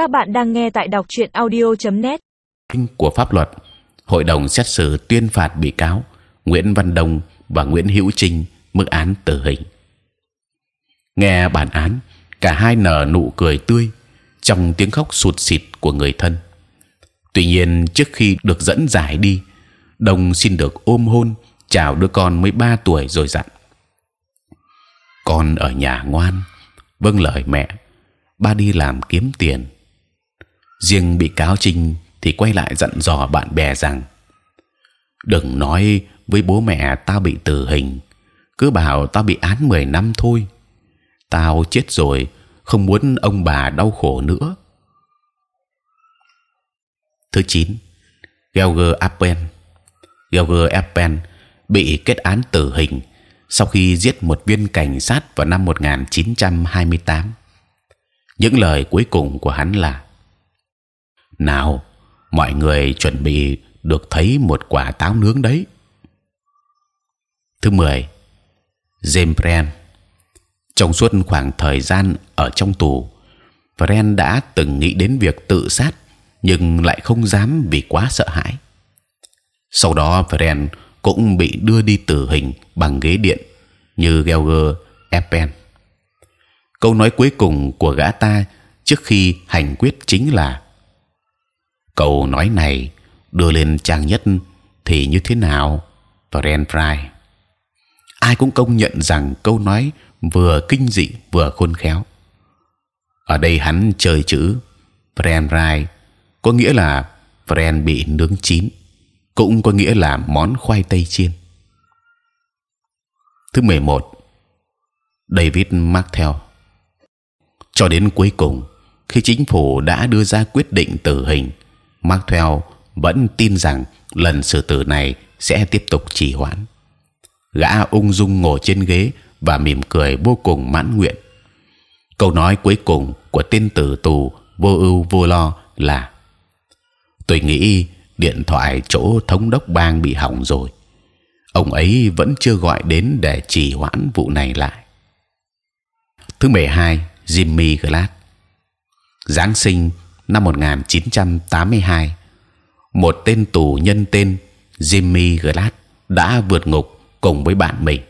Các bạn đang nghe tại đọc truyện audio.net. của pháp luật, hội đồng xét xử tuyên phạt bị cáo Nguyễn Văn Đông và Nguyễn Hữu Trinh mức án tử hình. Nghe bản án, cả hai nở nụ cười tươi trong tiếng khóc sụt sịt của người thân. Tuy nhiên trước khi được dẫn giải đi, Đông xin được ôm hôn chào đứa con mới 3 tuổi rồi dặn: con ở nhà ngoan, vâng lời mẹ, ba đi làm kiếm tiền. Riêng bị cáo Trinh thì quay lại dặn dò bạn bè rằng đừng nói với bố mẹ tao bị tử hình, cứ bảo tao bị án 10 năm thôi. Tao chết rồi, không muốn ông bà đau khổ nữa. Thứ 9 George Appen George Appen bị kết án tử hình sau khi giết một viên cảnh sát vào năm 1928. Những lời cuối cùng của hắn là: nào, mọi người chuẩn bị được thấy một quả táo nướng đấy. Thứ 10 James Brand trong suốt khoảng thời gian ở trong tù, Brand đã từng nghĩ đến việc tự sát nhưng lại không dám vì quá sợ hãi. Sau đó Brand cũng bị đưa đi tử hình bằng ghế điện như Gelger Eppen. Câu nói cuối cùng của gã ta trước khi hành quyết chính là câu nói này đưa lên trang nhất thì như thế nào? Brand Fry. Ai cũng công nhận rằng câu nói vừa kinh dị vừa khôn khéo. Ở đây hắn chơi chữ Brand có nghĩa là Brand bị nướng chín cũng có nghĩa là món khoai tây chiên. Thứ 11 David Martel cho đến cuối cùng khi chính phủ đã đưa ra quyết định tử hình, Maxwell vẫn tin rằng lần xử tử này sẽ tiếp tục trì hoãn. Gã ung dung ngồi trên ghế và mỉm cười vô cùng mãn nguyện. Câu nói cuối cùng của tên tử tù vô ưu vô lo là: Tôi nghĩ điện thoại chỗ thống đốc bang bị hỏng rồi ông ấy vẫn chưa gọi đến để trì hoãn vụ này lại thứ 12 Jimmy Glass Giáng sinh năm 1982 một tên tù nhân tên Jimmy Glass đã vượt ngục cùng với bạn mình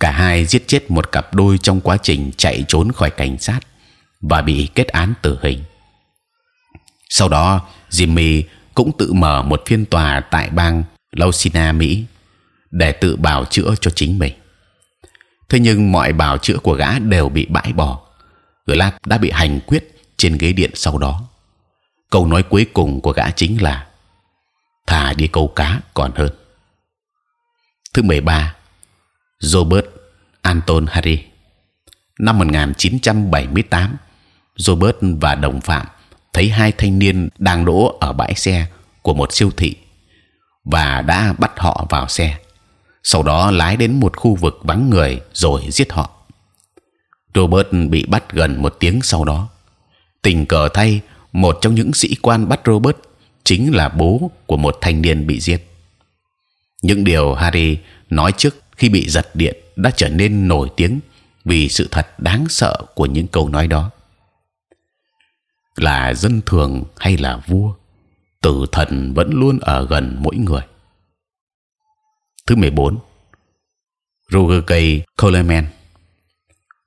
cả hai giết chết một cặp đôi trong quá trình chạy trốn khỏi cảnh sát và bị kết án tử hình sau đó, Jimmy cũng tự mở một phiên tòa tại bang Louisiana, Mỹ để tự bào chữa cho chính mình. Thế nhưng mọi bào chữa của gã đều bị bãi bỏ. Glass đã bị hành quyết trên ghế điện sau đó. Câu nói cuối cùng của gã chính là, thả đi câu cá còn hơn. Thứ 13 Robert Anton Harry năm 1978 Robert và đồng phạm thấy hai thanh niên đang đỗ ở bãi xe của một siêu thị và đã bắt họ vào xe. Sau đó lái đến một khu vực vắng người rồi giết họ. Robert bị bắt gần một tiếng sau đó. Tình cờ thay, một trong những sĩ quan bắt Robert chính là bố của một thanh niên bị giết. Những điều Harry nói trước khi bị giật điện đã trở nên nổi tiếng vì sự thật đáng sợ của những câu nói đó là dân thường hay là vua, tử thần vẫn luôn ở gần mỗi người thứ 14 Roger K. Coleman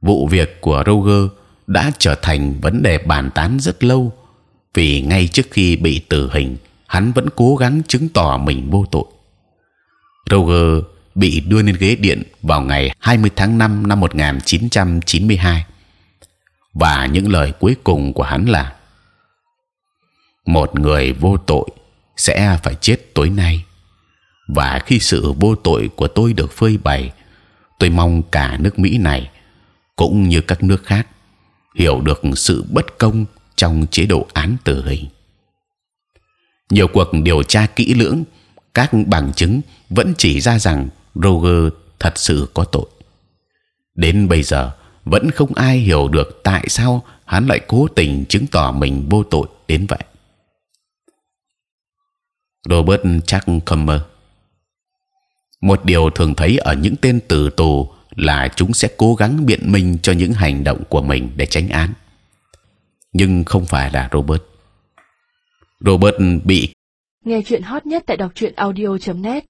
vụ việc của Roger đã trở thành vấn đề bàn tán rất lâu, vì ngay trước khi bị tử hình, hắn vẫn cố gắng chứng tỏ mình vô tội. Roger bị đưa lên ghế điện vào ngày 20 tháng 5 năm 1992 và những lời cuối cùng của hắn là, một người vô tội sẽ phải chết tối nay. Và khi sự vô tội của tôi được phơi bày, tôi mong cả nước Mỹ này, cũng như các nước khác hiểu được sự bất công trong chế độ án tử hình nhiều cuộc điều tra kỹ lưỡng, các bằng chứng vẫn chỉ ra rằng Roger thật sự có tội. Đến bây giờ, vẫn không ai hiểu được tại sao hắn lại cố tình chứng tỏ mình vô tội đến vậy. Robert Chuckcomer. Một điều thường thấy ở những tên tử tù là chúng sẽ cố gắng biện minh cho những hành động của mình để tránh án. Nhưng không phải là Robert. Robert bị nghe chuyện hot nhất tại đọc truyện audio .net.